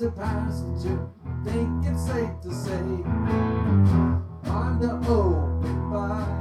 to passenger. Think it's safe to say I'm the open fire.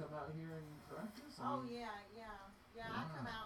Come out here and practice? I Oh mean, yeah, yeah, yeah. I come out